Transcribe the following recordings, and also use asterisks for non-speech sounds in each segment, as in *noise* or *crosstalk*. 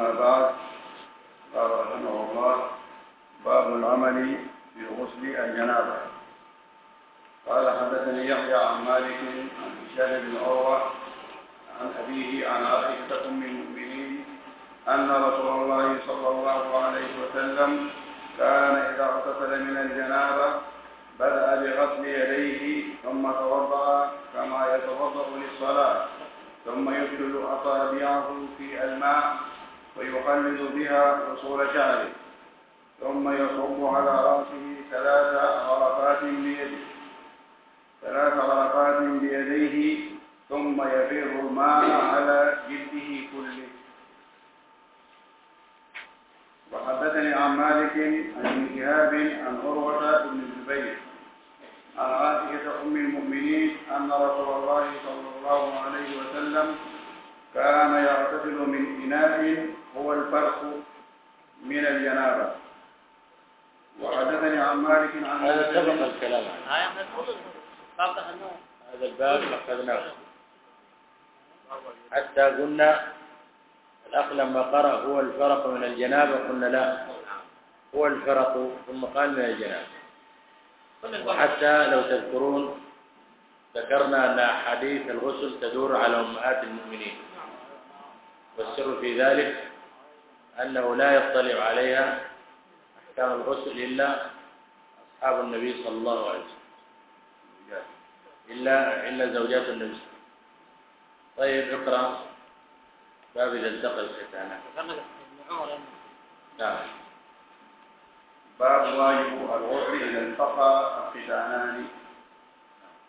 أما بعد قال رحمه الله باب العمل في غسل الجنابة. قال حدثني يحيى عن مالك عن هشام بن عروة عن أبيه عن عائشة أم المؤمنين أن رسول الله صلى الله عليه وسلم كان إذا اغتسل من الجنابة بدأ بغسل يديه ثم توضأ كما يتوضأ للصلاة ثم يدخل أصابعه في الماء ويقلد بها رسول شعره ثم يصب على رأسه ثلاث غرفات بيده. ثلاث غرفات بيديه ثم يفر الماء على جلده كله. وحدثني عن مالك عن شهاب عن عروة بن الزبير عن عائشة أم المؤمنين أن رسول الله صلى الله عليه وسلم كان يغتسل من إناء هو الفرق من الجنابة. وحدثني عن مالك عن هذا سبق الكلام. هذا الباب أخذناه. حتى قلنا الأخ لما قرأ هو الفرق من الجنابة قلنا لا. هو الفرق ثم قال من الجنابة. وحتى لو تذكرون ذكرنا أن أحاديث الغسل تدور على أمهات المؤمنين. والسر في ذلك أنه لا يطلع عليها أحكام الغسل إلا أصحاب النبي صلى الله عليه وسلم. إلا إلا زوجات النبي صلى الله عليه وسلم. طيب اقرأ باب إذا التقى الختانان نعم. باب واجب الغسل إذا التقى الختانان.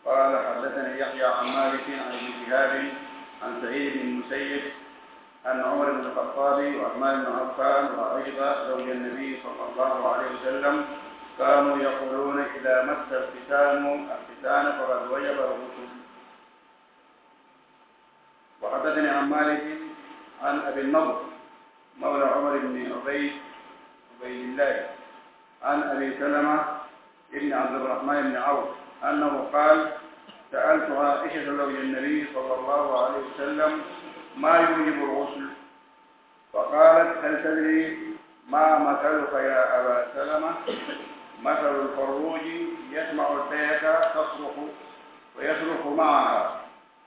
قال حدثني يحيى عن مالك عن ابن عن سعيد بن المسيب عن عمر بن الخطاب وعثمان بن عفان وأيضا زوج النبي صلى الله عليه وسلم كانوا يقولون إذا مس الختان الختان فقد وجب الغسل وحدثني عن مالك عن أبي النضر مولى عمر بن عبيد عبيد الله عن أبي سلمة ابن عبد الرحمن بن عوف أنه قال سألت عائشة زوج النبي صلى الله عليه وسلم ما يوجب الغسل. فقالت هل تدري ما مثلك يا أبا سلمة؟ مثل الفروج يسمع البيت تصرخ ويصرخ معها.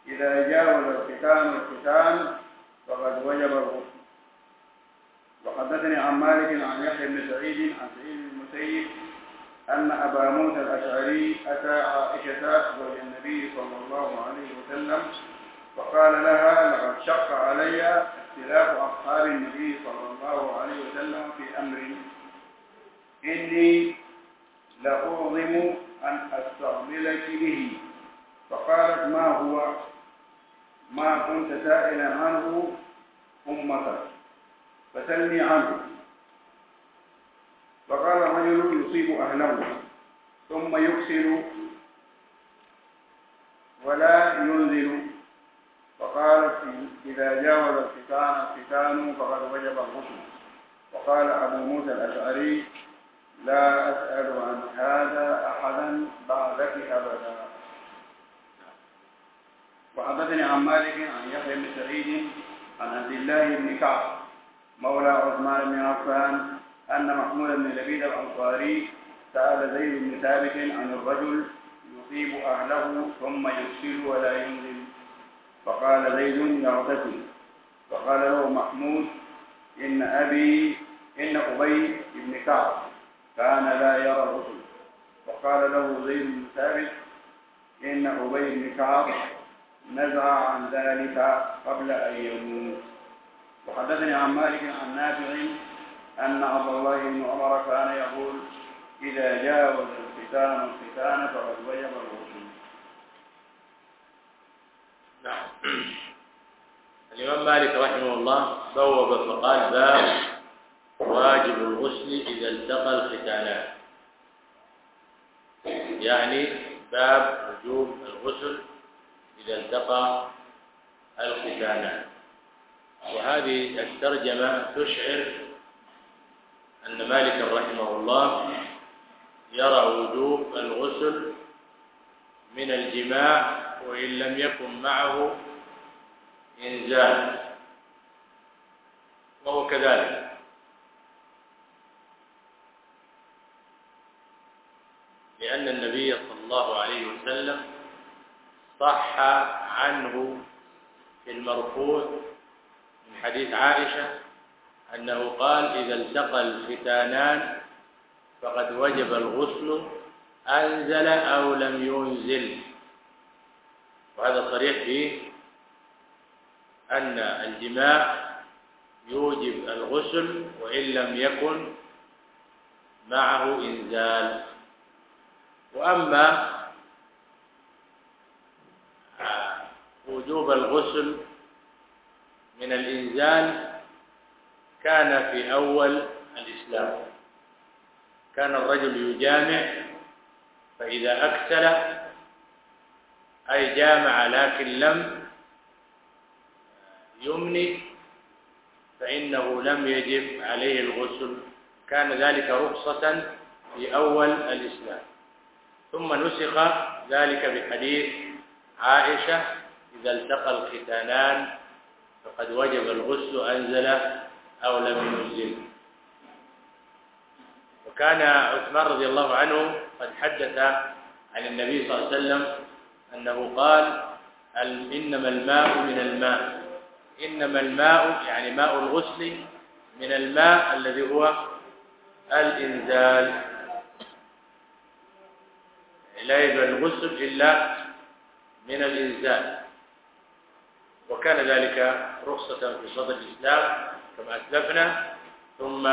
إذا جاوز الختان الختان فقد وجب الغسل. وحدثني عن مالك عن يحيى بن سعيد عن سعيد المسيب أن أبا موسى الأشعري أتى عائشة زوج النبي صلى الله عليه وسلم فقال لها لقد شق علي اختلاف أصحاب النبي صلى الله عليه وسلم في أمر. إني لأعظم أن أستغللك به. فقالت ما هو؟ ما كنت سائلا عنه أمتك. فسلني عنه. فقال رجل يصيب أهله. ثم يكسر ولا ينزل. فقال إذا جاوز الختان الختان فقد وجب الغسل. وقال أبو موسى الأشعري لا أسأل عن هذا أحدا بعدك أبدا. وحدثني عن مالك عن يحيى بن سعيد عن عبد الله بن كعب مولى عثمان بن عفان أن محمود بن لبيد الأنصاري سأل زيد بن ثابت عن الرجل يصيب أهله ثم يغسل ولا ينزل. فقال زيد يغتسل فقال له محمود إن أبي إن أبي بن كعب كان لا يرى الرسل. فقال له زيد بن ثابت إن أبي بن كعب نزع عن ذلك قبل أن يموت. وحدثني عن مالك عن نافع أن عبد الله بن عمر كان يقول إذا جاوز الختان الختان فقد وجب نعم. *clears throat* الإمام مالك رحمه الله بوب فقال باب واجب الغسل إذا التقى الختانان. يعني باب وجوب الغسل إذا التقى الختانان. وهذه الترجمة تشعر أن مالك رحمه الله يرى وجوب الغسل من الجماع وإن لم يكن معه إنزال وهو كذلك. لأن النبي صلى الله عليه وسلم صح عنه في المرفوع من حديث عائشة أنه قال إذا التقى الفتانان فقد وجب الغسل أنزل أو لم ينزل. وهذا صريح في أن الجماع يوجب الغسل وإن لم يكن معه إنزال. وأما وجوب الغسل من الإنزال كان في أول الإسلام. كان الرجل يجامع فإذا أكثر أي جامع لكن لم يمني فإنه لم يجب عليه الغسل. كان ذلك رخصة في أول الإسلام. ثم نسخ ذلك بحديث عائشة إذا التقى الختانان فقد وجب الغسل أنزل أو لم ينزل. وكان عثمان رضي الله عنه قد حدث عن النبي صلى الله عليه وسلم أنه قال إنما الماء من الماء. إنما الماء يعني ماء الغسل من الماء الذي هو الإنزال. لا يجوى الغسل إلا من الإنزال. وكان ذلك رخصة في صدر الإسلام كما أسلفنا ثم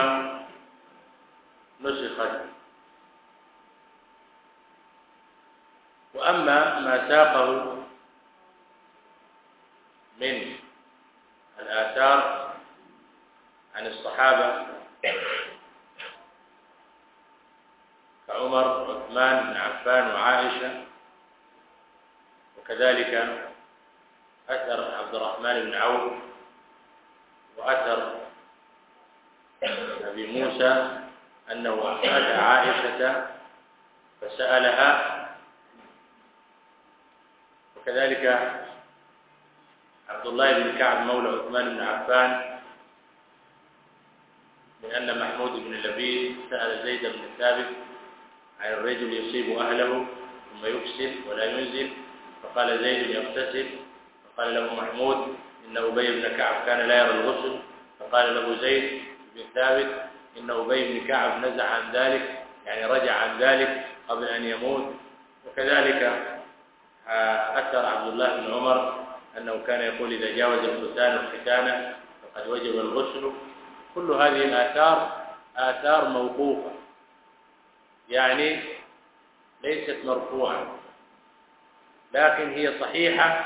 نسخت. وأما ما ساقه من الآثار عن الصحابة كعمر وعثمان بن عفان وعائشة وكذلك أثر عبد الرحمن بن عوف وأثر أبي موسى أنه أحمد عائشة فسألها وكذلك عبد الله بن كعب مولى عثمان بن عفان لأن محمود بن لبيد سأل زيد بن ثابت عن الرجل يصيب أهله ثم يكسب ولا ينزل فقال زيد يغتسل فقال له محمود إن أبي بن كعب كان لا يرى الغسل فقال له زيد بن ثابت إن أبي بن كعب نزع عن ذلك يعني رجع عن ذلك قبل أن يموت وكذلك أثر عبد الله بن عمر أنه كان يقول إذا جاوز الفتان الختانة فقد وجب الغسل. كل هذه الآثار آثار موقوفة. يعني ليست مرفوعة لكن هي صحيحة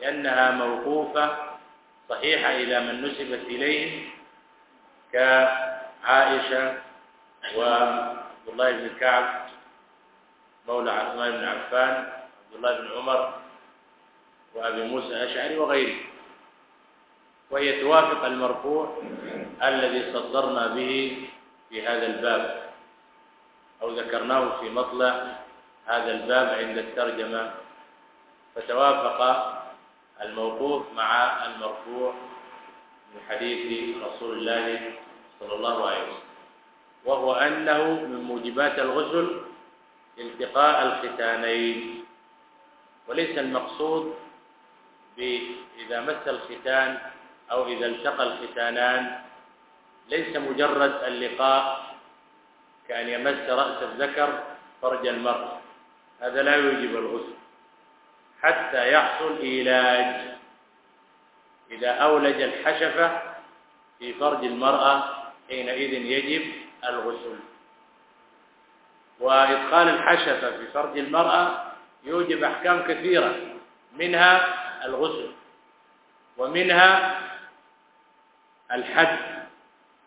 لأنها موقوفة صحيحة إلى من نسبت إليه كعائشة وعبد الله بن كعب مولى عثمان بن عفان عبد الله بن عمر وأبي موسى الأشعري وغيره. وهي توافق المرفوع الذي صدرنا به في هذا الباب أو ذكرناه في مطلع هذا الباب عند الترجمة. فتوافق الموقوف مع المرفوع من حديث رسول الله صلى الله عليه وسلم. وهو أنه من موجبات الغسل التقاء الختانين. وليس المقصود بإذا مس الختان أو إذا التقى الختانان. ليس مجرد اللقاء كأن يمس رأس الذكر فرج المرأة هذا لا يوجب الغسل. حتى يحصل إيلاج. إذا أولج الحشفة في فرج المرأة حينئذ يجب الغسل. وإدخال الحشفة في فرج المرأة يوجب أحكام كثيرة. منها الغسل ومنها الحد.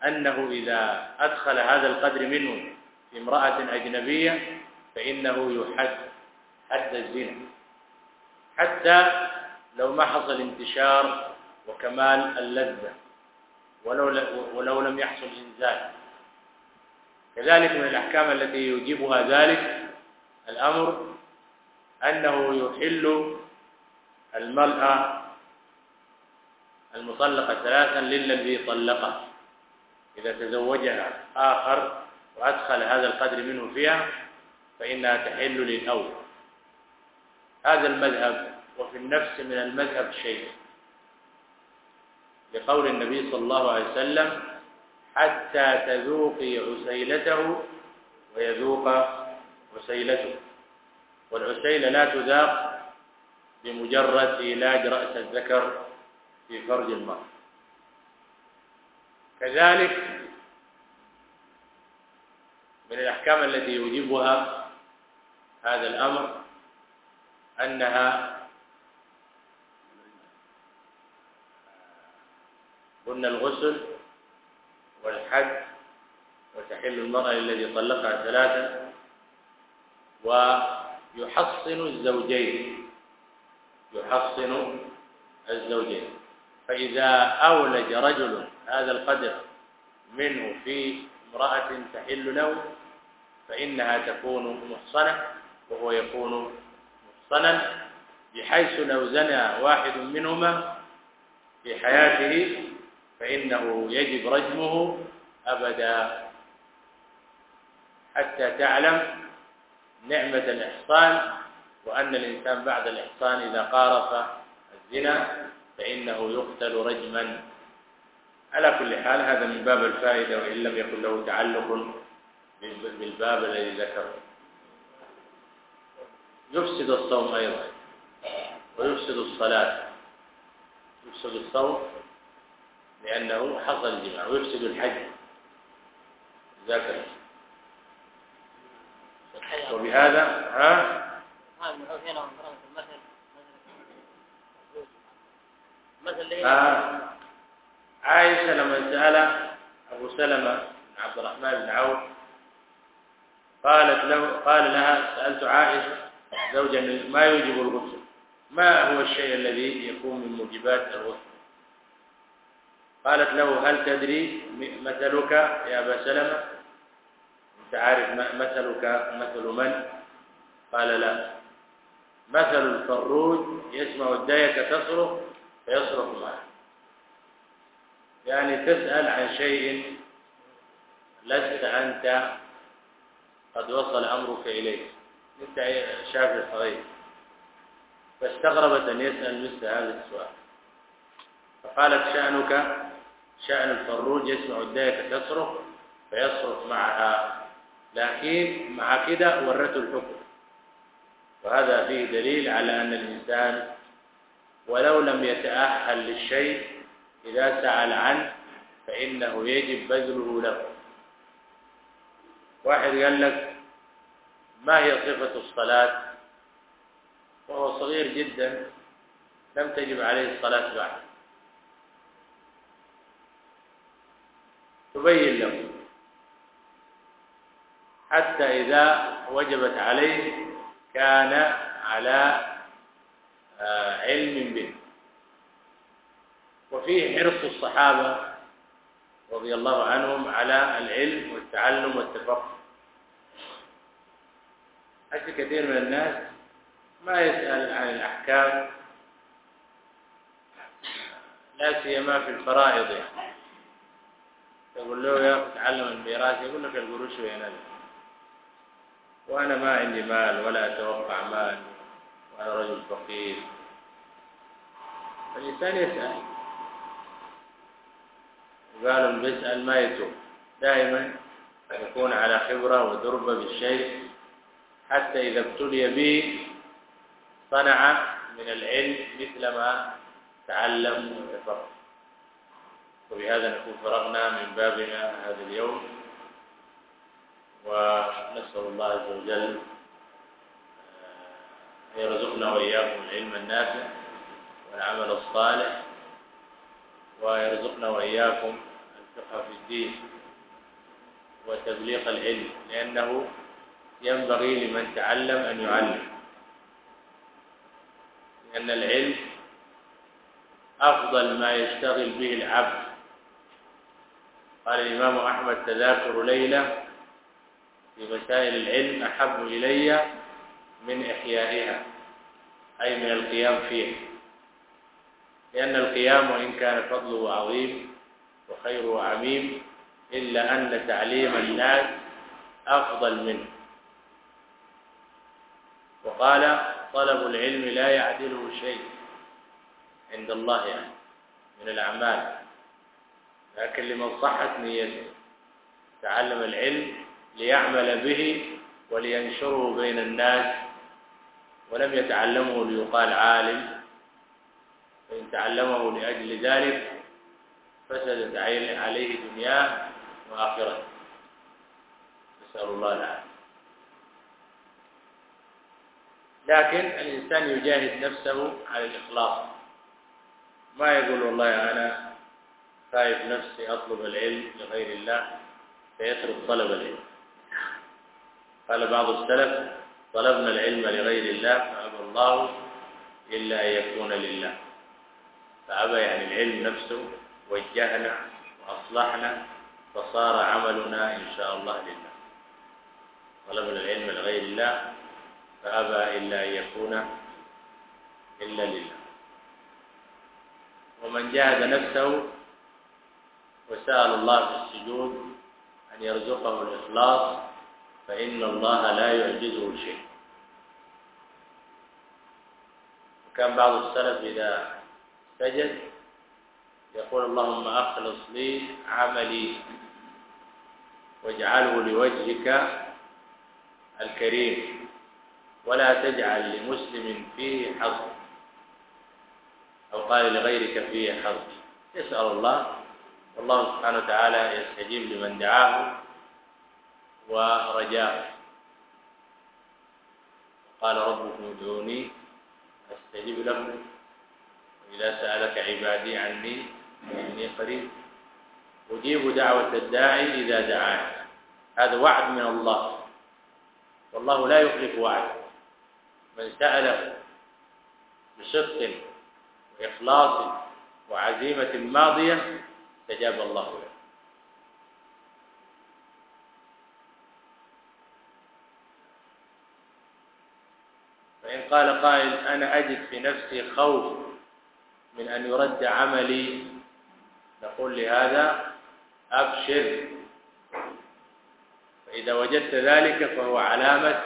أنه إذا أدخل هذا القدر منه في امرأة أجنبية فإنه يحد حد الزنا. حتى لو ما حصل انتشار وكمال اللذة ولو, ولو لم يحصل إنزال. كذلك من الأحكام التي يجيبها ذلك الأمر أنه يحل المرأة المطلقة ثلاثا للذي طلقها إذا تزوجها آخر وأدخل هذا القدر منه فيها فإنها تحل للأول. هذا المذهب وفي النفس من المذهب شيء. لقول النبي صلى الله عليه وسلم حتى تذوقي عسيلته ويذوق عسيلته. والعسيلة لا تذاق بمجرد علاج رأس الذكر في فرج المرأة كذلك من الأحكام التي يوجبها هذا الأمر أنها قلنا الغسل والحج وتحل المرأة الذي طلقها ثلاثا ويحصن الزوجين. يحصن الزوجين. فإذا أولج رجل هذا القدر منه في امرأة تحل له فإنها تكون محصنة وهو يكون محصنا بحيث لو زنى واحد منهما في حياته فإنه يجب رجمه أبدا. حتى تعلم نعمة الإحصان وأن الإنسان بعد الإحصان إذا قارف الزنا فإنه يقتل رجما. على كل حال هذا من باب الفائدة وإن لم يكن له تعلق بالباب الذي ذكر. يفسد الصوم أيضا ويفسد الصلاة. يفسد الصوم لأنه حصل الجماع ويفسد الحج. ذكر وبهذا ها؟ عائشة لما سأل أبو سلمة بن عبد الرحمن بن عوف قالت له قال لها سألت عائشة زوجا ما يوجب الغسل؟ ما هو الشيء الذي يكون من موجبات الغسل؟ قالت له هل تدري مثلك يا أبا سلمة؟ أنت عارف مثلك مثل من؟ قال لا. مثل الفروج يسمع الداية تصرخ فيصرخ معه يعني تسأل عن شيء لست أنت قد وصل أمرك إليه. أنت شاب صغير فاستغربت أن يسأل مثل هذا السؤال. فقالت شأنك؟ شأن الفروج يسمع الداية تصرخ فيصرخ معها. لكن مع كده ورته الحكم. وهذا فيه دليل على أن الإنسان ولو لم يتأهل للشيء إذا سأل عنه فإنه يجب بذله له. واحد قال لك ما هي صفة الصلاة؟ وهو صغير جدا لم تجب عليه الصلاة بعد. تبين له. حتى إذا وجبت عليه كان على آه، علم به. وفيه حرص الصحابة رضي الله عنهم على العلم والتعلم والتفقه. حتى كثير من الناس ما يسأل عن الأحكام لا سيما في الفرائض يعني. يقول له يا أخي تعلم الميراث يقول لك القروش وين أنا؟ وأنا ما عندي مال ولا أتوقع مال وأنا رجل فقير. الإنسان يسأل. قالوا اللي بيسأل ما يتوب. دائما يكون على خبرة ودربة بالشيء حتى إذا ابتلي به صنع من العلم مثل ما تعلم وعفر وبهذا نكون فرغنا من بابنا هذا اليوم ونسأل الله عز وجل آه، أن يرزقنا وإياكم العلم النافع والعمل الصالح ويرزقنا وإياكم الفقه في الدين وتبليغ العلم لأنه ينبغي لمن تعلم أن يعلم. لأن العلم أفضل ما يشتغل به العبد قال الإمام أحمد تذاكر ليلة في مسائل العلم أحب إلي من إحيائها أي من القيام فيه لأن القيام وإن كان فضله عظيم وخيره عميم إلا أن تعليم الناس أفضل منه. وقال طلب العلم لا يعدله شيء عند الله يعني من الأعمال. لكن لمن صحت نيته تعلم العلم ليعمل به ولينشره بين الناس ولم يتعلمه ليقال عالم فإن تعلمه لأجل ذلك فسدت عليه دنياه وآخرته. نسأل الله العالم لكن الإنسان يجاهد نفسه على الإخلاص. ما يقول والله أنا صاحب نفس أطلب العلم لغير الله فيترك طلب العلم. قال بعض السلف طلبنا العلم لغير الله فأبى الله إلا أن يكون لله. فأبى يعني العلم نفسه وجهنا وأصلحنا فصار عملنا إن شاء الله لله. طلبنا العلم لغير الله فأبى إلا أن يكون إلا لله. ومن جاهد نفسه وسأل الله في السجود أن يرزقه الإخلاص فإن الله لا يعجزه شيء. وكان بعض السلف إذا سجد يقول اللهم أخلص لي عملي واجعله لوجهك الكريم ولا تجعل لمسلم فيه حظ أو قال لغيرك فيه حظ. يسأل الله الله سبحانه وتعالى يستجيب لمن دعاه ورجاه قال ربكم ادعوني استجب لكم واذا سالك عبادي عني فاني قريب أجيب دعوه الداعي اذا دعاني هذا وعد من الله والله لا يخلف وعده من ساله بصدق واخلاص وعزيمه ماضيه استجاب الله له فإن قال قائل أنا أجد في نفسي خوف من أن يرد عملي۔ نقول لهذا أبشر. فإذا وجدت ذلك فهو علامة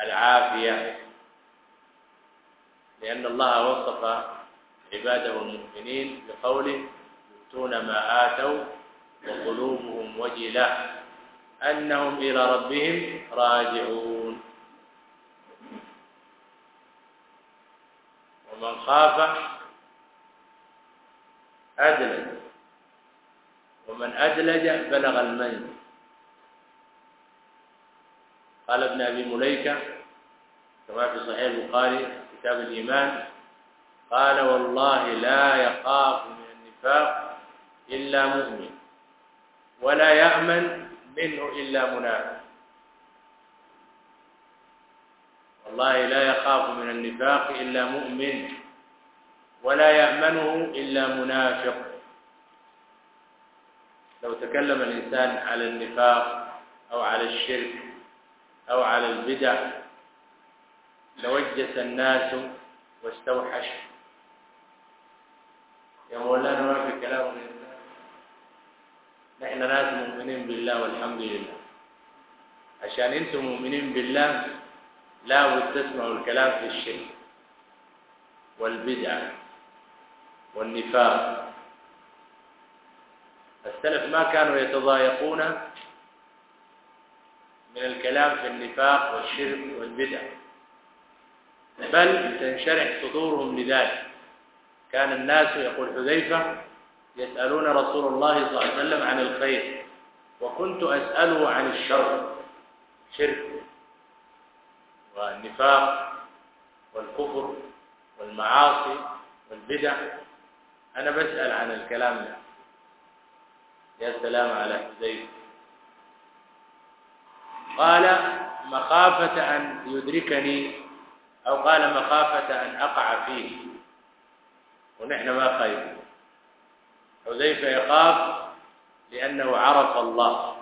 العافية. لأن الله وصف عباده المؤمنين بقوله يؤتون ما آتوا وقلوبهم وجلة أنهم إلى ربهم راجعون ومن خاف أدلج ومن أدلج بلغ المنزل قال ابن أبي مليكة كما في صحيح البخاري كتاب الإيمان قال والله لا يخاف من النفاق إلا مؤمن. ولا يأمن منه إلا منافق. والله لا يخاف من النفاق إلا مؤمن. ولا يأمنه إلا منافق. لو تكلم الإنسان على النفاق أو على الشرك أو على البدع لوجس الناس واستوحش. يا مولانا ما في كلام نحن ناس مؤمنين بالله والحمد لله. عشان أنتم مؤمنين بالله لا تسمعوا الكلام في الشرك والبدع والنفاق. السلف ما كانوا يتضايقون من الكلام في النفاق والشرك والبدع بل تنشرح صدورهم لذلك. كان الناس يقول حذيفة يسألون رسول الله صلى الله عليه وسلم عن الخير. وكنت أسأله عن الشر. شرك والنفاق والكفر والمعاصي والبدع. أنا بسأل عن الكلام ده. يا سلام على حزيز قال مخافة أن يدركني أو قال مخافة أن أقع فيه. ونحن ما خايفين حذيفة يخاف لأنه عرف الله.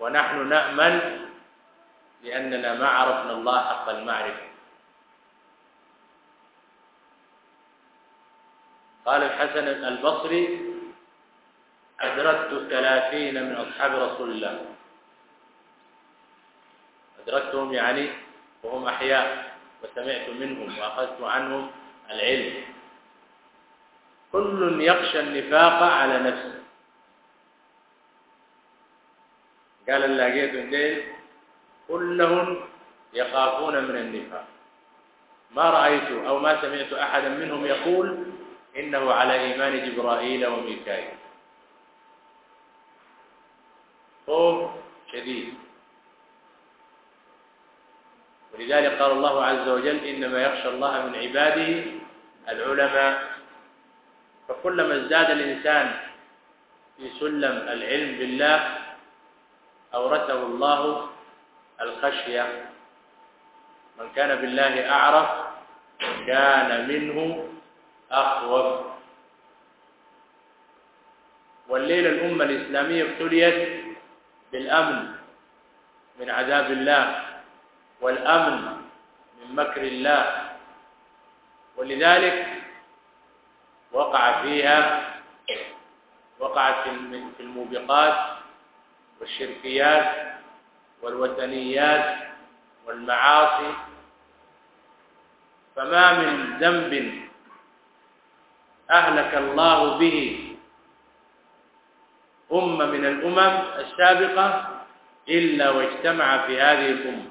ونحن نأمن لأننا ما عرفنا الله حق المعرفة. قال الحسن البصري أدركت ثلاثين من أصحاب رسول الله. أدركتهم يعني وهم أحياء وسمعت منهم وأخذت عنهم العلم. كل يخشى النفاق على نفسه. قال اللاقيت الليل كلهم يخافون من النفاق. ما رأيت أو ما سمعت أحدا منهم يقول إنه على إيمان جبرائيل وميكائيل. خوف شديد. ولذلك قال الله عز وجل إنما يخشى الله من عباده العلماء. فكلما ازداد الإنسان في سلم العلم بالله أورثه الله الخشية. من كان بالله أعرف كان منه أخوف. والليلة الأمة الإسلامية ابتليت بالأمن من عذاب الله والأمن من مكر الله. ولذلك وقع فيها وقعت في الموبقات والشركيات والوثنيات والمعاصي. فما من ذنب أهلك الله به أمة من الأمم السابقة إلا واجتمع في هذه الأمة.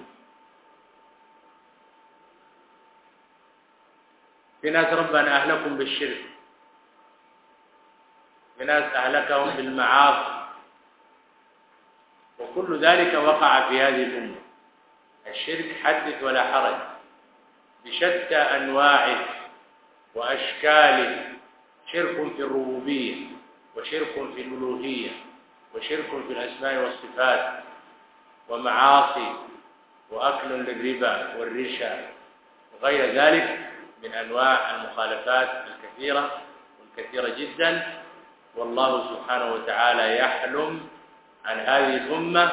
في ناس ربنا أهلكم بالشرك. الناس أهلكهم بالمعاصي. وكل ذلك وقع في هذه الأمة. الشرك حدث ولا حرج. بشتى أنواعه وأشكاله. شرك في الربوبية وشرك في الألوهية وشرك في الأسماء والصفات ومعاصي وأكل للربا والرشا وغير ذلك من أنواع المخالفات الكثيرة والكثيرة جدا. والله سبحانه وتعالى يحلم عن هذه الأمة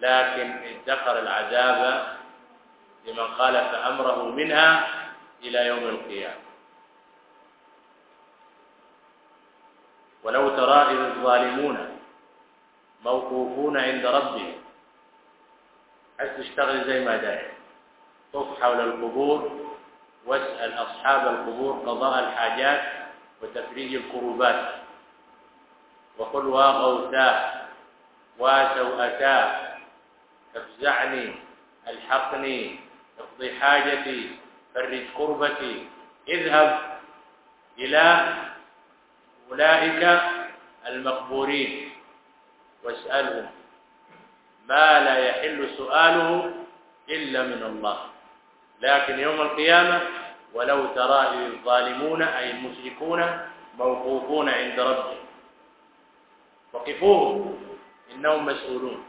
لكن ادخر العذاب لمن خالف أمره منها إلى يوم القيامة. ولو ترى إذ الظالمون موقوفون عند ربهم حتى تشتغل زي ما داير طف حول القبور واسأل أصحاب القبور قضاء الحاجات وتفريج الكروبات وقل واغوتا واتوأتا افزعني الحقني اقضي حاجتي فرج كربتي اذهب إلى أولئك المقبورين. واسألهم ما لا يحل سؤاله إلا من الله. لكن يوم القيامة ولو ترى الظالمون أي المشركون موقوفون عند ربهم. وقفوهم إنهم مسؤولون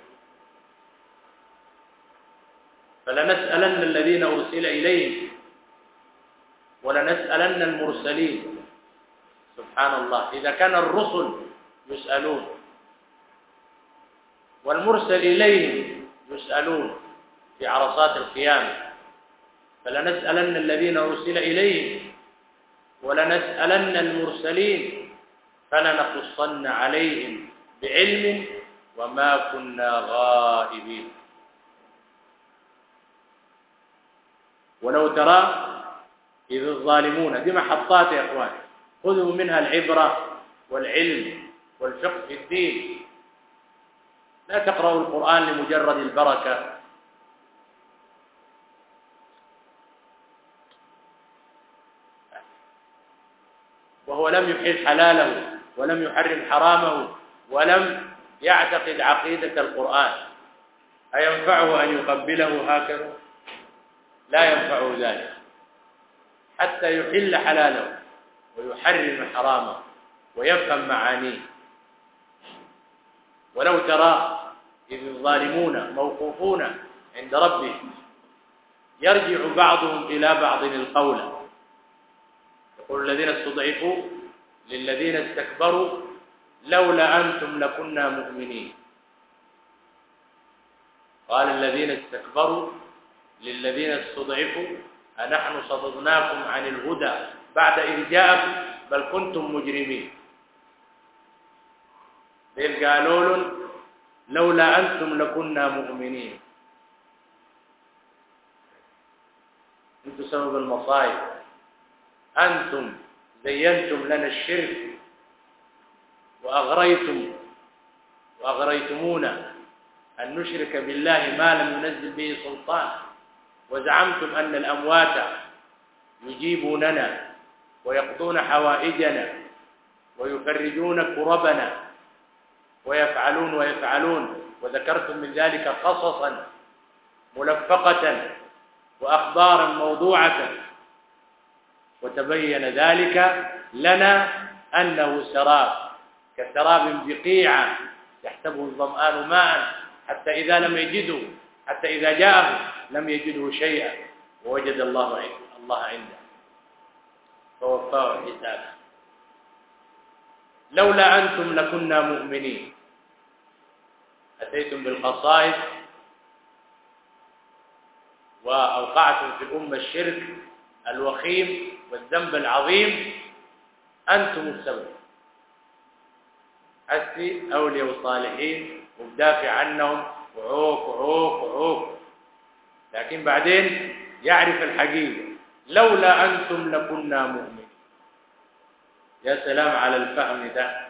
فلنسألن الذين أرسل إليهم ولنسألن المرسلين. سبحان الله. إذا كان الرسل يسألون والمرسل إليهم يسألون في عرصات القيامة. فلنسألن الذين أرسل إليهم ولنسألن المرسلين فلنقصن عليهم بعلم وما كنا غائبين ولو ترى إذ الظالمون دي محطات يا إخوان. خذوا منها العبرة والعلم والفقه في الدين. لا تقرأوا القرآن لمجرد البركة. وهو لم يحيل حلاله. ولم يحرم حرامه ولم يعتقد عقيدة القرآن. أينفعه أن يقبله هكذا؟ لا ينفعه ذلك. حتى يحل حلاله ويحرم حرامه ويفهم معانيه. ولو ترى إذ الظالمون موقوفون عند ربهم يرجع بعضهم إلى بعض القول. يقول الذين استضعفوا للذين استكبروا لولا أنتم لكنا مؤمنين. قال الذين استكبروا للذين استضعفوا أنحن صددناكم عن الهدى بعد إذ جاءكم بل كنتم مجرمين. بل قالوا لولا أنتم لكنا مؤمنين. أنتم سبب المصائب. أنتم زينتم لنا الشرك وأغريتم وأغريتمونا أن نشرك بالله ما لم ينزل به سلطان وزعمتم أن الأموات يجيبوننا ويقضون حوائجنا ويفرجون كربنا ويفعلون ويفعلون وذكرتم من ذلك قصصا ملفقة وأخبارا موضوعة وتبين ذلك لنا أنه سراب كسراب بقيعة يحسبه الظمآن ماء حتى إذا لم يجده حتى إذا جاءه لم يجده شيئا ووجد الله عنده الله عنده. فوفاه حسابه لولا أنتم لكنا مؤمنين. أتيتم بالقصائد وأوقعتم في الأمة الشرك الوخيم؟ والذنب العظيم أنتم السبب. أسي أولياء الصالحين ومدافع عنهم. وعوق وعوق وعوق لكن بعدين يعرف الحقيقة. لولا أنتم لكنا مؤمنين. يا سلام على الفهم ده.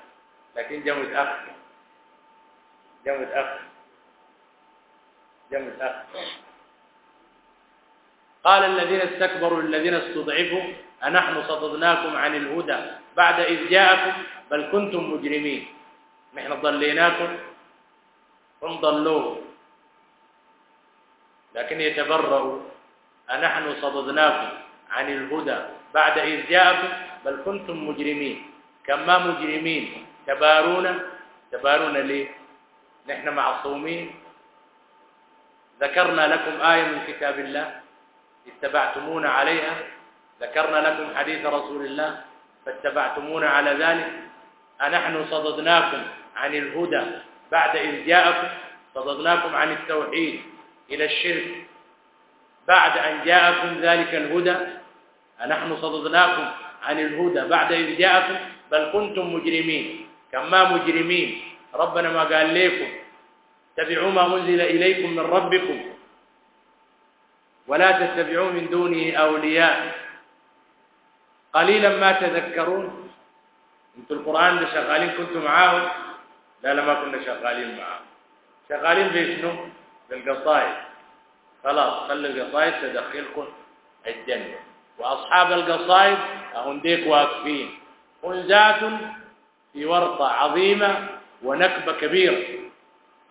لكن جاء متأخر جاء متأخر جاء متأخر قال الذين استكبروا الذين استضعفوا. أنحن صددناكم عن الهدى بعد إذ جاءكم بل كنتم مجرمين. نحن ضليناكم هم ضلوه. لكن يتبرؤوا أنحن صددناكم عن الهدى بعد إذ جاءكم بل كنتم مجرمين. كما مجرمين تبارون تبارون ليه؟ نحن معصومين. ذكرنا لكم آية من كتاب الله اتبعتمونا عليها. ذكرنا لكم حديث رسول الله فاتبعتمونا على ذلك. أنحن صددناكم عن الهدى بعد إذ جاءكم. صددناكم عن التوحيد إلى الشرك بعد أن جاءكم ذلك الهدى. أنحن صددناكم عن الهدى بعد إذ جاءكم. بل كنتم مجرمين. كما مجرمين. ربنا ما قال ليكم. تبعوا ما أنزل إليكم من ربكم. ولا تتبعوا من دونه أولياء. قليلا ما تذكرون. أنتم القرآن ده شغالين كنتوا معاهم لا لا ما كنا شغالين معاهم شغالين بشنو بالقصائد خلاص خلي القصائد تدخلكم الجنة. وأصحاب القصائد أهنديك واقفين. أنزات في ورطة عظيمة ونكبة كبيرة.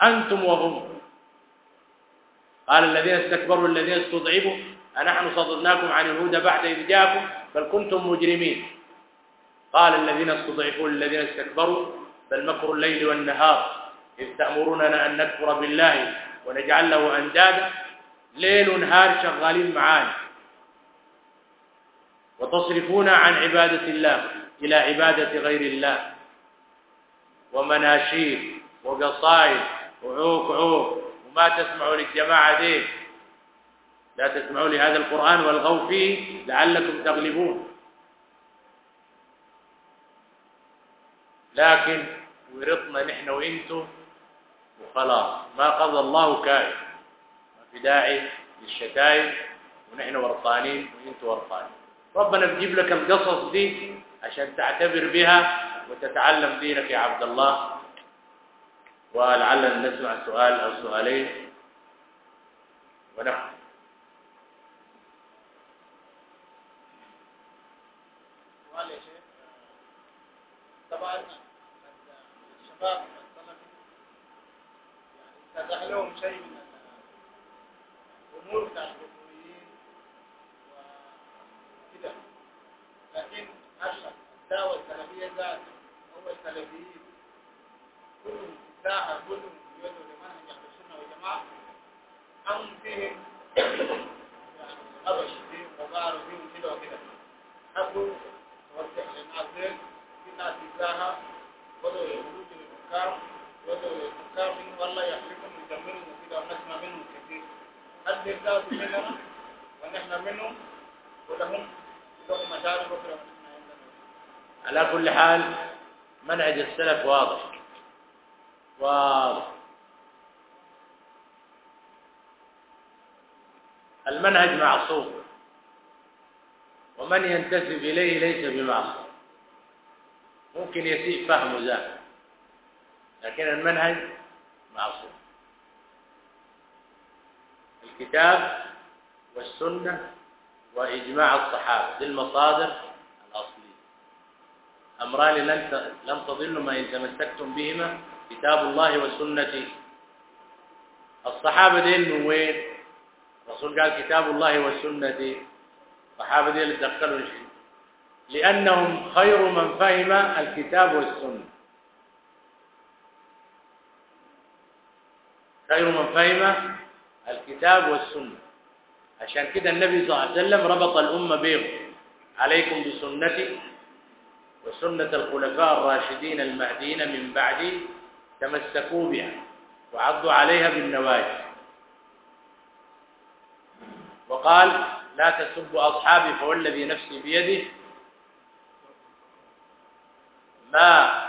أنتم وهم. قال الذين استكبروا الذين استضعفوا. أنحن صددناكم عن الهدى بعد إذ جاءكم بل كنتم مجرمين. قال الذين استضعفوا الذين استكبروا بل مكر الليل والنهار. إذ تأمروننا أن نكفر بالله ونجعل له أندادا. ليل ونهار شغالين معانا. وتصرفون عن عبادة الله إلى عبادة غير الله. ومناشير وقصائد وعوك عوك وما تسمعوا للجماعة دي. لا تسمعوا لهذا القرآن والغوا فيه لعلكم تغلبون. لكن ورطنا نحن وأنتم وخلاص. ما قضى الله كائن. ما في داعي للشتائم ونحن ورطانين وأنتم ورطانين. ربنا بجيب لك القصص دي عشان تعتبر بها وتتعلم دينك يا عبد الله. ولعلنا نسمع سؤال أو سؤالين ونحن ينتسب إليه ليس بمعصية. ممكن يسيء فهم ذلك لكن المنهج معصوم الكتاب والسنة وإجماع الصحابة دي المصادر الأصلية. أمران لن لن تضلوا ما إن تمسكتم بهما كتاب الله وسنتي الصحابة دين وين رسول قال كتاب الله وسنتي صحابة دي اللي تدخلوا شيء لأنهم خير من فهم الكتاب والسنة. خير من فهم الكتاب والسنة. عشان كده النبي صلى الله عليه وسلم ربط الأمة بيهم عليكم بسنتي وسنة الخلفاء الراشدين المهديين من بعدي تمسكوا بها وعضوا عليها بالنواجذ. وقال لا تسبوا أصحابي فوالذي نفسي بيده. ما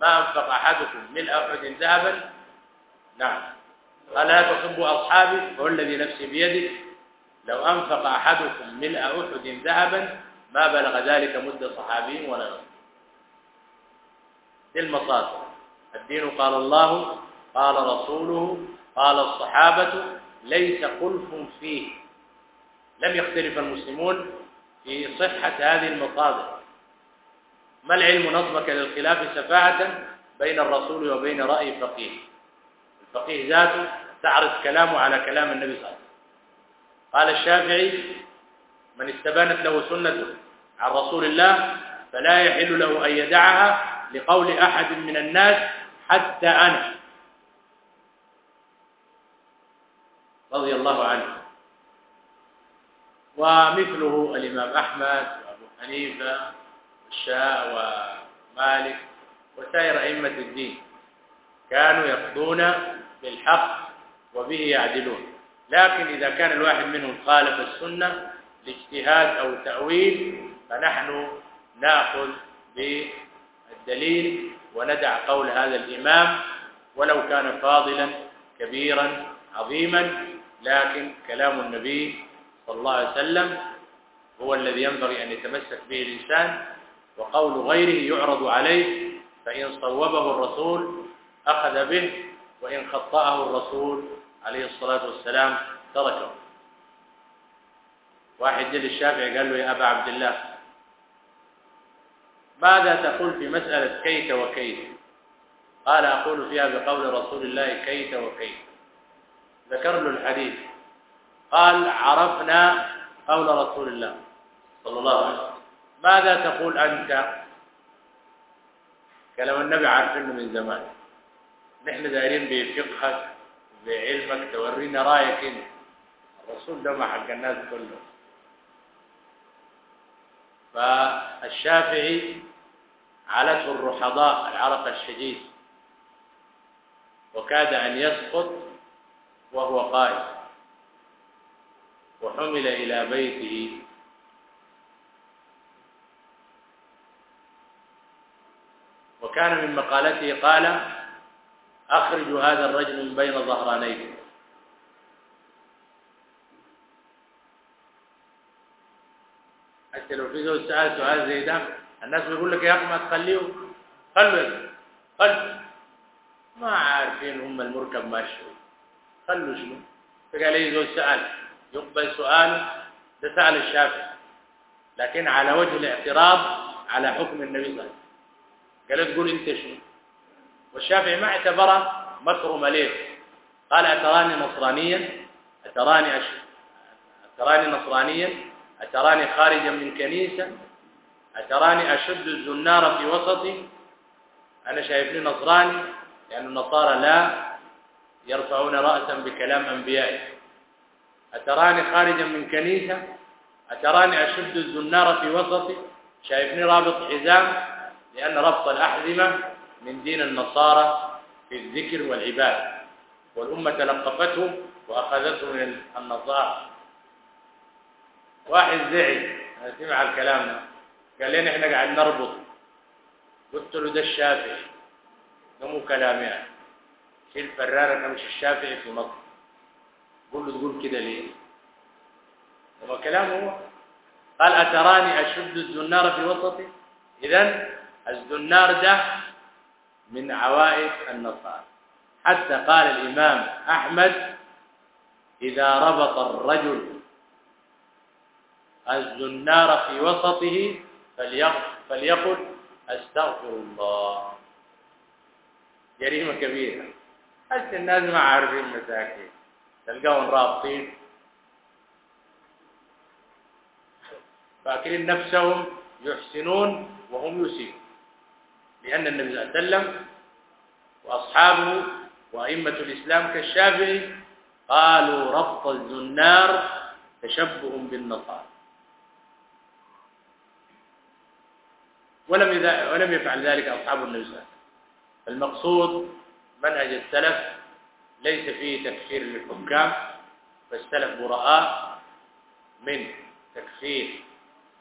ما أنفق أحدكم من أحد ذهبا؟ نعم. قال لا تسبوا أصحابي فوالذي نفسي بيده. لو أنفق أحدكم ملء أحد ذهبا ما بلغ ذلك مدة صحابي ولا غيره في المصادر. الدين قال الله قال رسوله قال الصحابة ليس قلف فيه. لم يختلف المسلمون في صحة هذه المقاضي ما العلم نظمك للخلاف سفاعة بين الرسول وبين رأي فقيه الفقيه ذاته تعرض كلامه على كلام النبي صلى الله عليه وسلم. قال الشافعي من استبانت له سنته عن رسول الله فلا يحل له أن يدعها لقول أحد من الناس حتى أنا. رضي الله عنه. ومثله الإمام أحمد وأبو حنيفة والشاء ومالك وسائر أئمة الدين. كانوا يقضون بالحق وبه يعدلون. لكن إذا كان الواحد منهم خالف السنة لاجتهاد أو تأويل فنحن نأخذ بالدليل وندع قول هذا الإمام ولو كان فاضلا كبيرا عظيما لكن كلام النبي صلى الله عليه وسلم هو الذي ينبغي أن يتمسك به الإنسان وقول غيره يعرض عليه فإن صوبه الرسول أخذ به وإن خطأه الرسول عليه الصلاة والسلام تركه. واحد جل الشافعي قال له يا أبا عبد الله ماذا تقول في مسألة كيت وكيت؟ قال أقول فيها بقول رسول الله كيت وكيت. ذكر له الحديث قال عرفنا قول رسول الله صلى الله عليه وسلم. ماذا تقول أنت؟ كلام النبي عارفينه من زمان. نحن دايرين بفقهك بعلمك تورينا رأيك أنت. الرسول ده ما حق الناس كله. فالشافعي علته الرحضاء العرق الشديد. وكاد أن يسقط وهو قائد. وحمل إلى بيته. وكان من مقالته قال أخرج هذا الرجل من بين ظهرانيكم حتى لو في زوج سأل سؤال زي ده الناس بيقول لك يا أخي ما تخليه. خلوه خلوه. ما عارفين هم المركب ماشي. خلوا شنو؟ فقال لي زوج سأل. يقبل سؤال دفع للشافعي لكن على وجه الاعتراض على حكم النبي صلى الله عليه وسلم. قال تقول أنت شنو؟ والشافعي ما اعتبر مكر مليل قال أتراني نصرانيا؟ أتراني أشد. أتراني نصرانيا؟ أتراني خارجا من كنيسة؟ أتراني أشد الزنار في وسطي؟ أنا شايفني نصراني؟ لأن النصارى لا يرفعون راسا بكلام انبيائهم أتراني خارجا من كنيسة؟ أتراني أشد الزنار في وسطي؟ شايفني رابط حزام؟ لأن ربط الأحزمة من دين النصارى في الذكر والعبادة والأمة تلقفته وأخذته من النصارى. واحد زعي. سمع الكلام قال لنا إحنا قاعد نربط. قلت له ده الشافعي. ده مو كلام يعني. شيل فرارة مش الشافعي في مصر. كله تقول كده ليه؟ هو كلامه هو. قال أتراني أشد الزنار في وسطي إذا الزنار ده من عوائد النصارى. حتى قال الإمام أحمد إذا ربط الرجل الزنار في وسطه فليقل أستغفر الله. جريمة كبيرة حتى الناس ما عارفين مساكين تلقاهم رابطين. فاكرين نفسهم يحسنون وهم يسيئون. لأن النبي صلى الله عليه وسلم وأصحابه وأئمة الإسلام كالشافعي قالوا ربط الزنار تشبه بالنصارى. ولم ولم يفعل ذلك أصحاب النبي صلى الله عليه وسلم. المقصود منهج السلف ليس فيه تكفير للحكام فاستلف براء من تكفير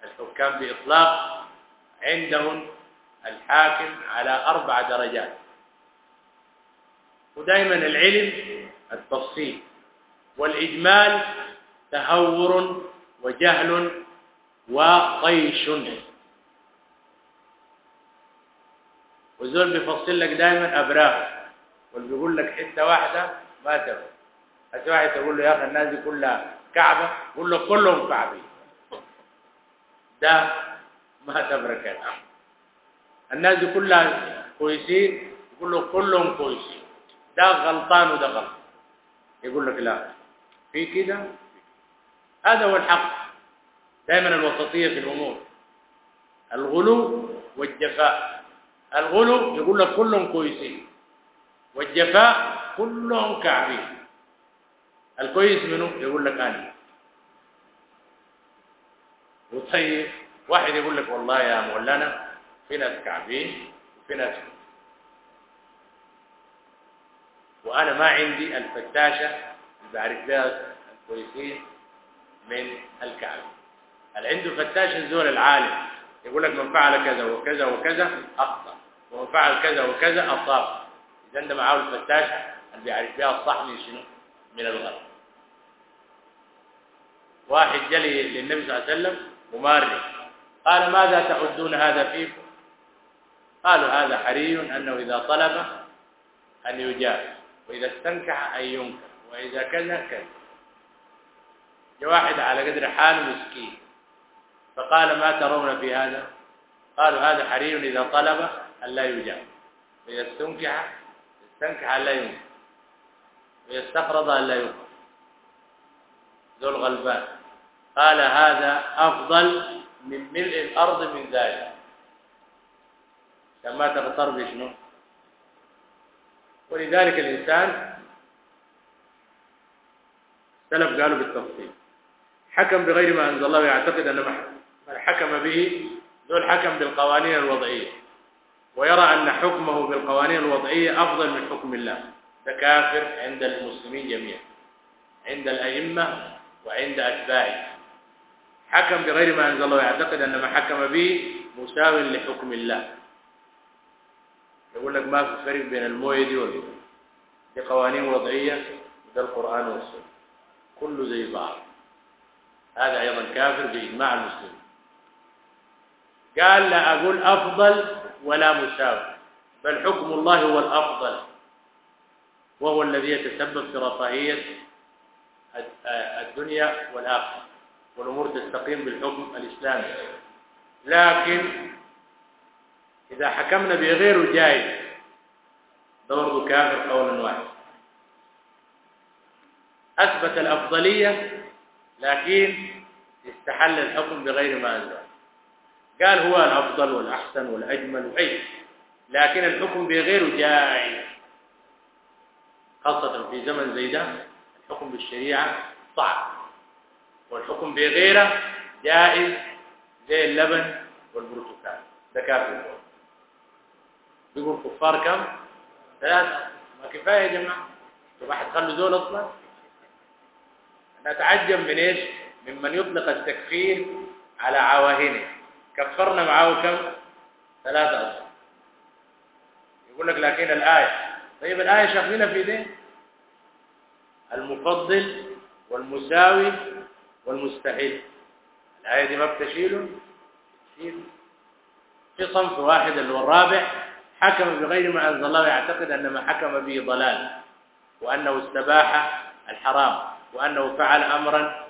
الحكام بإطلاق عندهم الحاكم على أربع درجات. ودائما العلم التفصيل والإجمال تهور وجهل وطيش وزول بيفصل لك دائما أبراه. واللي بيقول لك حتة واحدة ما تبقى هات واحد تقول له يا أخي الناس دي كلها كعبة يقول له كلهم كعبه ده ما تبرك يا الناس دي كلها كويسين يقول له كلهم كويسين. ده غلطان وده غلط. يقول لك لا. في كده؟ هذا هو الحق. دائما الوسطية في الأمور. الغلو والجفاء. الغلو يقول لك كلهم كويسين. والجفاء كلهم كعبين. الكويس منه يقول لك أنا. وطيب واحد يقول لك والله يا مولانا في ناس كعبين وفي ناس وأنا ما عندي الفتاشة بعرف الباركداس الكويسين من الكعب اللي عنده فتاشة زول العالم يقول لك من فعل كذا وكذا وكذا أخطأ. ومن فعل كذا وكذا أصاب لأن ده معاه الفتاش اللي بيعرف بيها الصحن شنو؟ من الغرب. واحد جلي للنبي صلى الله عليه وسلم ممارس قال ماذا تحدون هذا فيكم؟ قالوا هذا حري أنه إذا طلب أن يجاب وإذا استنكح أن ينكر وإذا كذا كذا. جاء واحد على قدر حال مسكين. فقال ما ترون في هذا؟ قالوا هذا حري إذا طلب أن لا يجاب وإذا استنكح تنكح لا يمكن ويستقرض لا يمكن ذو الغلبان. قال هذا أفضل من ملء الأرض من ذلك. كما تغطر بشنو؟ ولذلك الإنسان سلف قالوا بالتفصيل. حكم بغير ما أنزل الله ويعتقد أن من حكم به ذو الحكم بالقوانين الوضعية. ويرى أن حكمه بالقوانين الوضعية أفضل من حكم الله. فكافر عند المسلمين جميعا. عند الأئمة وعند أتباعه. حكم بغير ما أنزل الله يعتقد أن ما حكم به مساو لحكم الله. يقول لك ما في فرق بين المويد والمويد دي قوانين وضعية ده القرآن والسنة. كله زي بعض. هذا أيضا كافر بإجماع المسلمين. قال لا أقول أفضل ولا مساوى بل حكم الله هو الأفضل. وهو الذي يتسبب في رفاهية الدنيا والآخرة. والأمور تستقيم بالحكم الإسلامي. لكن إذا حكمنا بغير جائز دور برضه كافر قولا واحد أثبت الأفضلية لكن استحل الحكم بغير ما أنزل. قال هو الأفضل والأحسن والأجمل أي لكن الحكم بغيره جائز خاصة في زمن زي ده الحكم بالشريعة صعب. والحكم بغيره جائز زي اللبن والبرتقال. ده كافي. بيقول كفار كم؟ ثلاثة. ما كفاية يا جماعة. طب هتخلوا دول أصلا؟ أنا أتعجب من إيش؟ ممن يطلق التكفير على عواهنه. كفرنا معاه كم؟ ثلاثة أصحاب يقول لك لكن الآية. طيب الآية شغلنا في ده المفضل والمساوي والمستحيل. الآية دي ما بتشيله؟ تشيله في صنف واحد اللي هو الرابع. حكم بغير ما أنزل الله يعتقد أن ما حكم به ضلال وأنه استباح الحرام وأنه فعل أمرا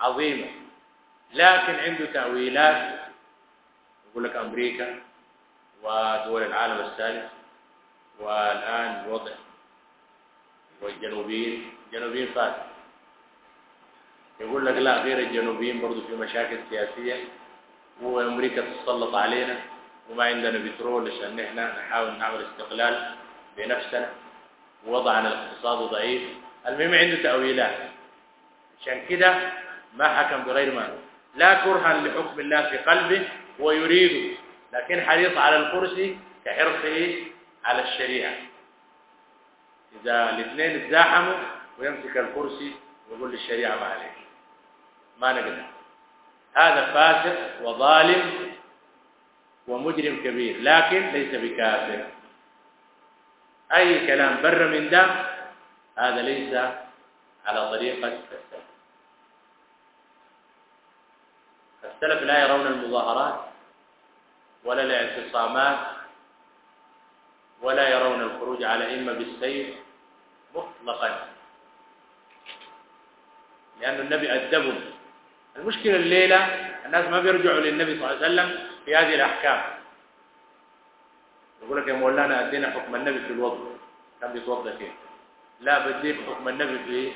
عظيما. لكن عنده تأويلات ولك أمريكا ودول العالم الثالث والآن الوضع والجنوبيين. جنوبيين فات. يقول لك لا غير الجنوبيين برضو في مشاكل سياسية. وأمريكا تتسلط علينا وما عندنا بترول عشان نحن نحاول نعمل استقلال بنفسنا ووضعنا الاقتصاد ضعيف. المهم عنده تأويلات. عشان كده ما حكم بغير ما لا كرها لحكم الله في قلبه ويريد لكن حريص على الكرسي كحرصه على الشريعة. إذا الاثنين اتزاحموا ويمسك الكرسي ويقول للشريعة ما عليك. ما نقدر. هذا فاسق وظالم ومجرم كبير لكن ليس بكافر. أي كلام بر من ده هذا ليس على طريقة السلف. السلف لا يرون المظاهرات. ولا الاعتصامات ولا يرون الخروج على إما بالسيف مطلقا. لأن النبي أدبهم المشكلة الليلة الناس ما بيرجعوا للنبي صلى الله عليه وسلم في هذه الأحكام. يقول لك يا مولانا أدينا حكم النبي في الوضع. كان بيتوضع فيه. لا بديك حكم النبي في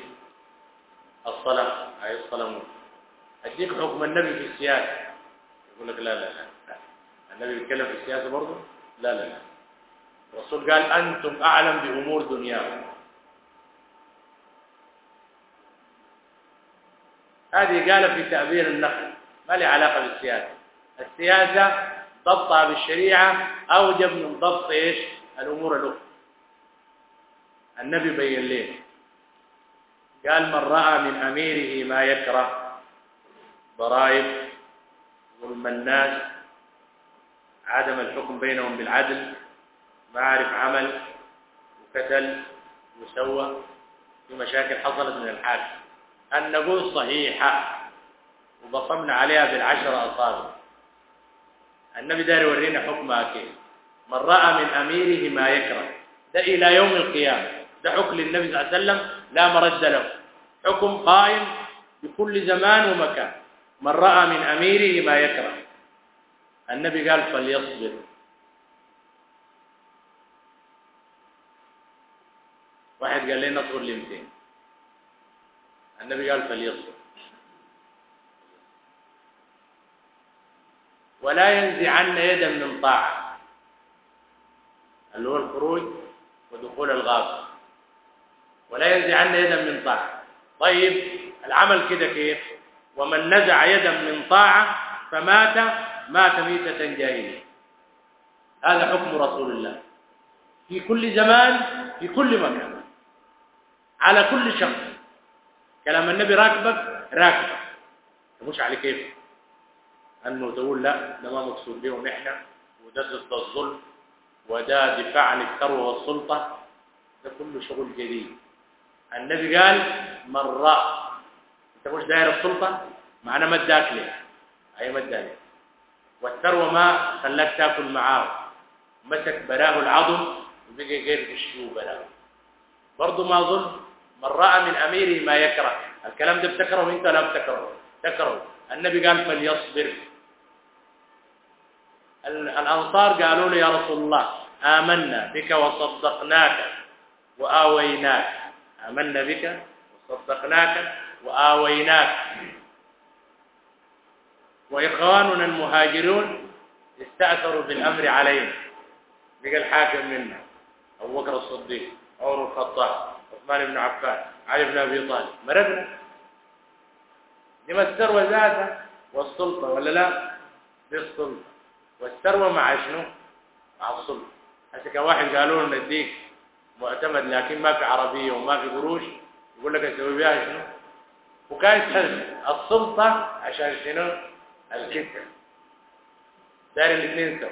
الصلاة. أي الصلاة أديك حكم النبي في السياسة يقول لك لا لا لا. النبي بيتكلم في السياسة برضه؟ لا لا لا. الرسول قال أنتم أعلم بأمور دنياكم. هذه قال في تعبير النقل ما لي علاقة بالسياسة. السياسة ضبطها بالشريعة أوجب من ضبط إيش؟ الأمور الأخرى. النبي بين ليه؟ قال من رأى من أميره ما يكره ضرائب ظلم الناس عدم الحكم بينهم بالعدل ما عارف عمل وكتل وسوى في مشاكل حصلت من الحاكم النقول صحيحة وبصمنا عليها بالعشر أصابع. النبي داري ورينا حكمها كيف. من رأى من أميره ما يكره. ده إلى يوم القيامة. ده حكم للنبي صلى الله عليه وسلم لا مرد له. حكم قائم بكل زمان ومكان. من رأى من أميره ما يكره. النبي قال فليصبر. واحد قال لنا اصبر لي النبي قال فليصبر. ولا ينزعن يدا من طاعة. اللي هو الخروج ودخول الغاب ولا ينزعن يدا من طاعة. طيب العمل كده كيف؟ ومن نزع يدا من طاعة فمات مات ميتة جاهلية. هذا حكم رسول الله. في كل زمان في كل مكان. على كل شخص. كلام النبي راكبك راكبك. مش على كيف؟ انه تقول لا ده ما مقصود بهم إحنا. وده ضد الظلم وده دفاع عن الثروة والسلطة. ده كله شغل جديد. النبي قال من راح أنت مش داير السلطة؟ معنا ما اداك ليه؟ أي ما اداك. والثروة ما خلاك تاكل معاه مسك بلاه العظم وبقي غير الشيو بلاه برضه ما ظلم من رأى من أميره ما يكره. الكلام ده بتكره انت لا بتكره تكره النبي قال فليصبر. الأنصار قالوا له يا رسول الله آمنا بك وصدقناك وآويناك. آمنا بك وصدقناك وآويناك. وإخواننا المهاجرون استأثروا بالأمر علينا بقى الحاكم منا أبو بكر الصديق عمر الخطاب عثمان بن عفان علي بن أبي طالب. مرقنا لما الثروة ذاته والسلطة ولا لا؟ بالسلطة والثروة مع شنو؟ مع السلطة. حتى كان واحد قالوا لنا الديك معتمد لكن ما في عربية وما في قروش. يقول لك أسوي بها شنو؟ وكانت السلطة عشان شنو؟ الكسر دار الاثنين سوا.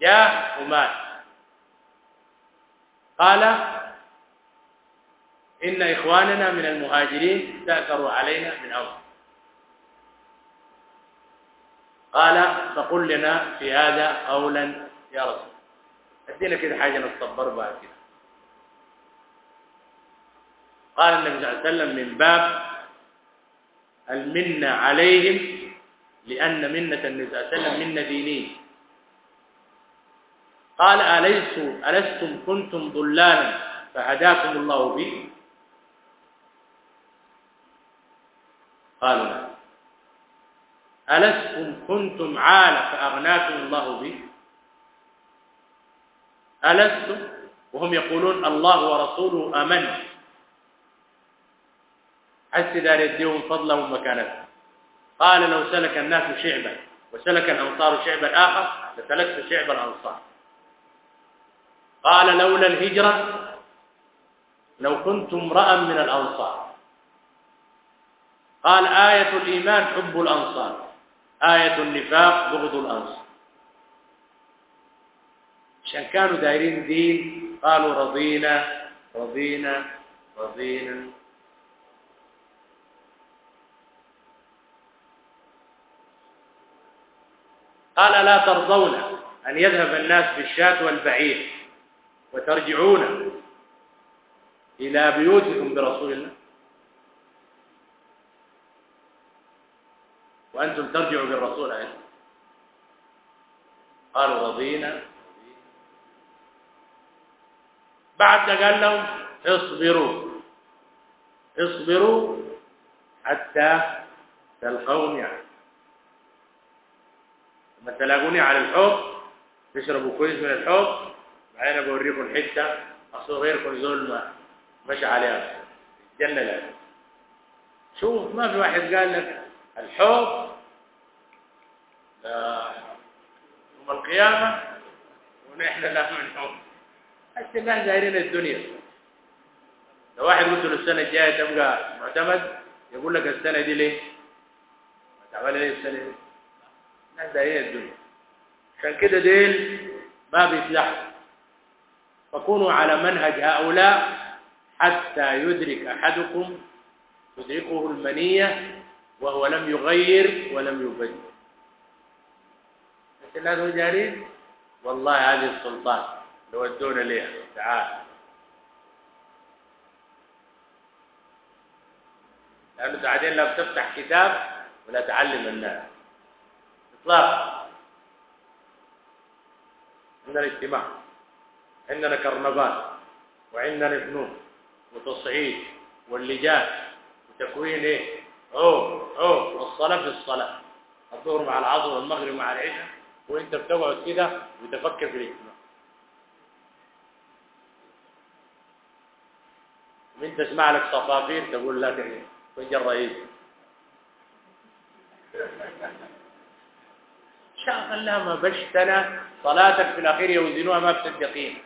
جاء ومات قال إن إخواننا من المهاجرين استأثروا علينا من أول. قال فقل لنا في هذا قولا يا رسول. أدينا كده حاجة نتصبر بها كده. قال النبي صلى الله عليه وسلم من باب المنة عليهم لأن منة النبي صلى الله عليه وسلم من ديني قال أليس ألستم كنتم ضلالا فهداكم الله به؟ قالوا نعم. ألستم كنتم عالا فأغناكم الله به؟ ألستم؟ وهم يقولون الله ورسوله أمن حتى أن يديهم فضلهم ومكانتهم. قال لو سلك الناس شعبا وسلك الأنصار شعبا آخر لسلكت شعب الأنصار. قال لولا الهجرة لو كنت امرأ من الأنصار. قال آية الإيمان حب الأنصار آية النفاق بغض الأنصار. عشان كانوا دايرين دين قالوا رضينا رضينا رضينا. قال لا ترضون أن يذهب الناس بالشاة والبعير وترجعون إلى بيوتكم برسول الله. وأنتم ترجعوا بالرسول عليه قالوا رضينا. بعد قال لهم اصبروا. اصبروا حتى تلقوني يعني. بتلاقوني على الحوض تشربوا كويس من الحوض بعدين بوريكم حتة اصل غيركم زول ما ماشي عليها. جنة لا. شوف ما في واحد قال لك الحوض يوم القيامة ونحن لا الحوض حتى ما دايرين الدنيا. لو واحد قلت له السنة الجاية تبقى معتمد يقول لك السنة دي ليه؟ ما تعمل ليه السنة دي؟ ده هي الدنيا عشان كده دين ما بيفلح فكونوا على منهج هؤلاء حتى يدرك أحدكم تدركه المنية وهو لم يغير ولم يبدل لكن هذا جارين والله هذه السلطان لو ودونا ليها تعال لأنه بعدين لا بتفتح كتاب ولا تعلم الناس اطلاقا عندنا اجتماع عندنا كرنفال. وعندنا فنون وتصعيد واللجان وتكوين إيه؟ أو أو والصلاة في الصلاة. الظهر مع العصر والمغرب مع العشاء. وإنت بتقعد كده وتفكر في الاجتماع. من تسمع لك صفافير تقول لا تعني كن جرى إيه؟ شاء الله ما بشتنا. صلاتك في الأخير يوزنوها ما بتدقين.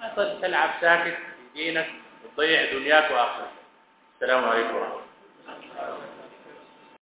ما تلعب ساكت في دينك وتضيع دنياك وآخرك السلام عليكم ورحمة الله.